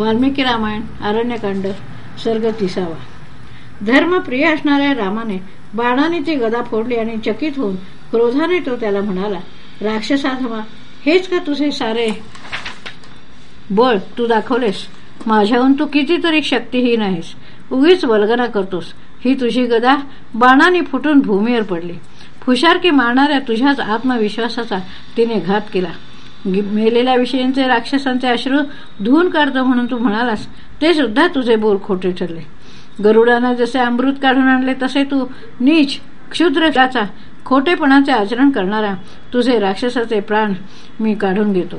वाल्मिकी रामायण अरण्यकांड सर्ग तिसावा. धर्मप्रिय असणाऱ्या रामाने बाणाने ती गदा फोडली आणि चकित होऊन क्रोधाने तो त्याला म्हणाला राक्षसाधमा हेच का तुझे सारे बळ तू दाखवलेस? माझ्याहून तू कितीतरी शक्तीहीन आहेस. उगीच वल्गना करतोस. ही तुझी गदा बाणाने फुटून भूमीवर पडली. फुशारकी मारणाऱ्या तुझ्याच आत्मविश्वासाचा तिने घात केला. मेलेल्या विषयींचे राक्षसांचे अश्रू धुवून काढतो म्हणून तू म्हणालास. ते सुद्धा तुझे बोल खोटे ठरले. गरुडाने जसे अमृत काढून आणले तसे तू नीच क्षुद्राचा खोटेपणाचे आचरण करणारा तुझे राक्षसाचे प्राण मी काढून घेतो.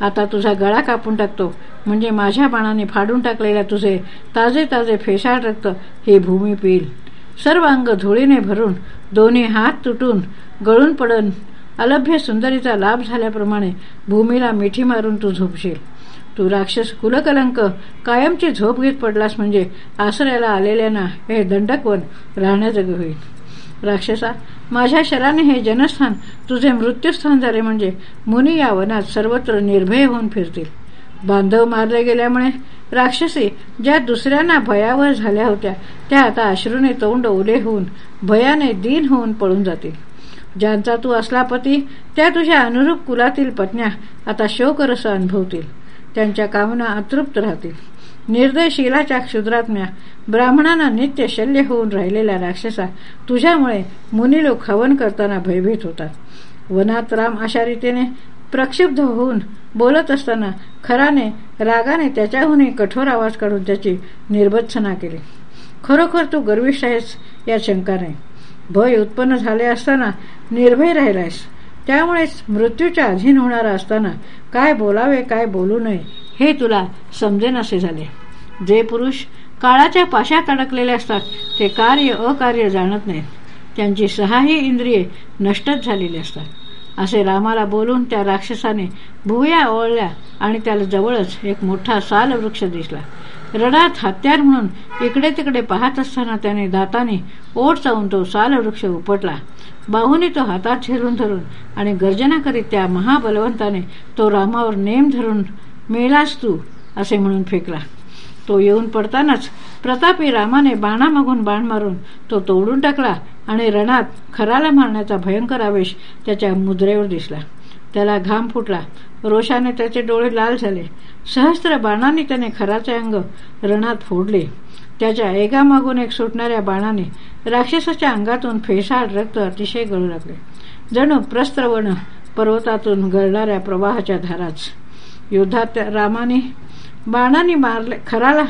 आता तुझा गळा कापून टाकतो म्हणजे माझ्या बाणाने फाडून टाकलेल्या तुझे ताजे ताजे फेसाळ रक्त हे भूमी पिईल. सर्व अंग धुळीने भरून दोन्ही हात तुटून गळून पडून अलभ्य सुंदरीचा लाभ झाल्याप्रमाणे भूमीला मिठी मारून तू झोपशील. तू राक्षस कुलकलंक कायमची झोप घेत पडलास म्हणजे आसऱ्याला आलेल्यांना हे दंडकवन राहण्याजोगे होईल. राक्षसा माझ्या शराने हे जनस्थान तुझे मृत्यूस्थान झाले म्हणजे मुनी या वनात सर्वत्र निर्भय होऊन फिरतील. बांधव मारले गेल्यामुळे राक्षसी ज्या दुसऱ्यांना भयावर झाल्या होत्या त्या आता अश्रूने तोंड ओले होऊन भयाने दीन होऊन पळून जातील. ज्यांचा तू असला पती त्या तुझ्या अनुरूप कुलातील पत्न्या आता शोकरस अनुभवतील. त्यांच्या कामना अतृप्त राहतील. निर्दय शिलाच्या क्षुद्रात्म्या ब्राह्मणांना नित्य शल्य होऊन राहिलेल्या राक्षसा तुझ्यामुळे मुनिलोक हवन करताना भयभीत होतात. वनात राम अशा रीतीने प्रक्षुब्ध होऊन बोलत असताना खराने रागाने त्याच्याहूनही कठोर आवाज काढून त्याची निर्बत्सना केली. खरोखर तू गर्विष्ठ आहेस या शंका नाही. भय उत्पन्न झाले असताना निर्भय राहिलायस. त्यामुळेच मृत्यूच्या अधीन होणारा असताना काय बोलावे काय बोलू नये हे तुला समजेनासे झाले. जे पुरुष काळाच्या पाशात अडकलेले असतात ते कार्य अकार्य जाणत नाहीत. त्यांची सहाही इंद्रिये नष्टच झालेली असतात. असे रामाला बोलून त्या राक्षसाने भुवया ओळल्या आणि त्याला जवळच एक मोठा साल वृक्ष दिसला. रडात हत्यार म्हणून इकडे तिकडे पाहत असताना त्याने दाताने ओढ चावून तो सालवृक्ष उपटला. बाहूने तो हातात झेलून धरून आणि गर्जना करीत त्या महाबलवंताने तो रामावर नेम धरून मेलास तू असे म्हणून फेकला. तो येऊन पडतानाच प्रतापी रामाने बाणामागून बाण मारून तो तोडून टाकला आणि रणात खराला मारण्याचा भयंकर आवेश त्याच्या मुद्रेवर दिसला. त्याला घाम फुटला. रोषाने त्याचे डोळे लाल झाले. सहस्त्र बाणांनी त्याने खराचे अंग रणात फोडले. त्याच्या एकामागून एक सुटणाऱ्या बाणाने राक्षसाच्या अंगातून फेसाळ रक्त अतिशय गळू लागले. जणू प्रस्त्रवण पर्वतातून गळणाऱ्या प्रवाहाच्या धाराच. युद्धात रामाने बाणाने मारले. खराला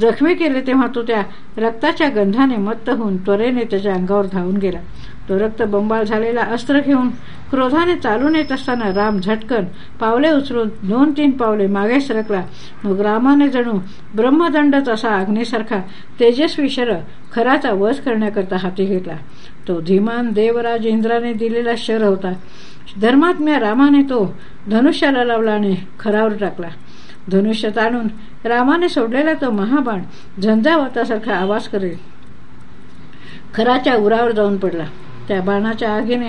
जखमी केले तेव्हा तो त्या रक्ताच्या गंधाने मत्त होऊन त्वरेने त्याच्या अंगावर धावून गेला. तो रक्त बंबाळ झालेला अस्त्र घेऊन क्रोधाने चालून येत असताना राम झटकन पावले उचलून दोन तीन पावले मागे सरकला. मग रामाने जणू ब्रह्मदंडच असा अग्नीसारखा तेजस्वी शर खराचा वध करण्याकरता हाती घेतला. तो धीमान देवराज इंद्राने दिलेला शर होता. धर्मात्म्या रामाने तो धनुष्याला लावला आणि खरावर टाकला. धनुष्य ताणून रामाने सोडलेला तो महाबाण झंझावतासारखा आवाज करेल. खराच्या उरावर जाऊन पडला. त्या बाणाच्या आगीने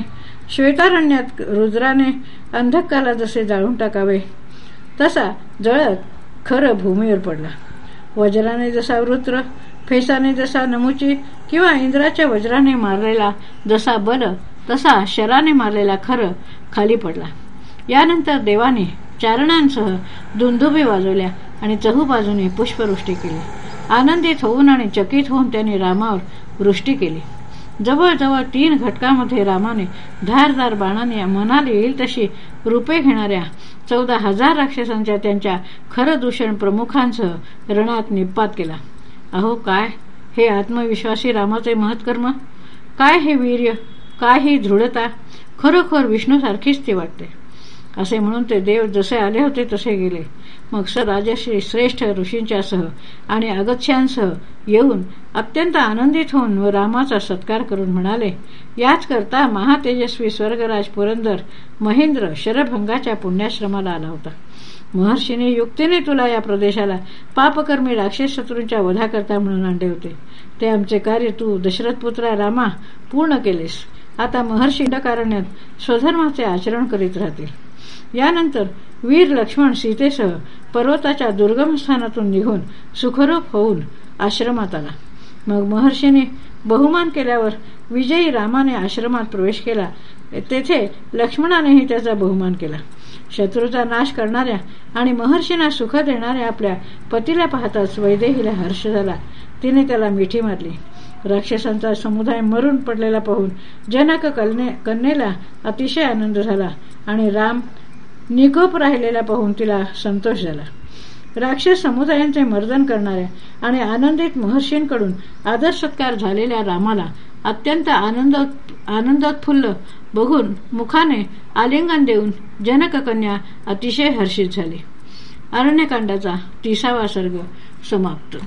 श्वेतारण्यात रुद्राने अंधकाला जसे जाळून टाकावे तसा जळत खरं भूमीवर पडला. वज्राने जसा वृत्र फेसाने जसा नमुची किंवा इंद्राच्या वज्राने मारलेला जसा बल तसा शराने मारलेला खरं खाली पडला. यानंतर देवाने चारणांसह दुंदुबे वाजवल्या आणि चहूबाजूने पुष्पवृष्टी केली. आनंदित होऊन आणि चकित होऊन त्यांनी रामावर वृष्टी केली. जवळजवळ तीन घटकामध्ये रामाने धारदार बाणाने मनाला येईल तशी रूपे घेणाऱ्या चौदा हजार राक्षसांच्या त्यांच्या खरदूषण प्रमुखांसह रणात निपात केला. अहो काय? हे आत्मविश्वासी रामाचे महत्कर्म? काय हे वीर्य? काय ही दृढता? खरोखर विष्णूसारखीच ती वाटते. असे म्हणून ते देव जसे आले होते तसे गेले. मग स राजश्री श्रेष्ठ ऋषींच्यासह आणि अगत्यांसह येऊन अत्यंत आनंदित होऊन व रामाचा सत्कार करून म्हणाले याच करता महातेजस्वी स्वर्गराज पुरंदर महेंद्र शरभंगाच्या पुण्याश्रमाला आला होता. महर्षीने युक्तीने तुला या प्रदेशाला पापकर्मी राक्षस शत्रूंच्या वधाकरता म्हणून आणले होते. ते आमचे कार्य तू दशरथपुत्रा रामा पूर्ण केलेस. आता महर्षी कारण्यात स्वधर्माचे आचरण करीत राहतील. यानंतर वीर लक्ष्मण सीतेसह पर्वताच्या दुर्गम स्थानातून निघून सुखरूप होऊन आश्रमात आला. मग महर्षीने बहुमान केल्यावर विजयी रामाने आश्रमात प्रवेश केला. तेथे लक्ष्मणानेही त्याचा बहुमान केला. शत्रूचा नाश करणाऱ्या आणि महर्षींना सुख देणाऱ्या आपल्या पतीला पाहताच वैदेहीला हर्ष झाला. तिने त्याला मिठी मारली. राक्षसांचा समुदाय मरून पडलेला पाहून जनक कन्येला अतिशय आनंद झाला आणि राम निकोप राहिलेला पाहून तिला संतोष झाला. राक्षस समुदायांचे मर्दन करणाऱ्या आणि आनंदित महर्षींकडून आदर सत्कार झालेल्या रामाला अत्यंत आनंद आनंदोत्फुल्ल बघून मुखाने आलिंगन देऊन जनककन्या अतिशय हर्षित झाली. अरण्यकांडाचा तिसावा सर्ग समाप्त.